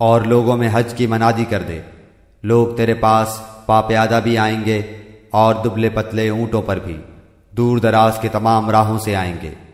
और लोगों में हज की मनादी कर दे। लोग तेरे पास पाप्यादा भी आएँगे और दुबले पतले ऊंटों पर भी। दूर दराज के तमाम राहों से आएँगे।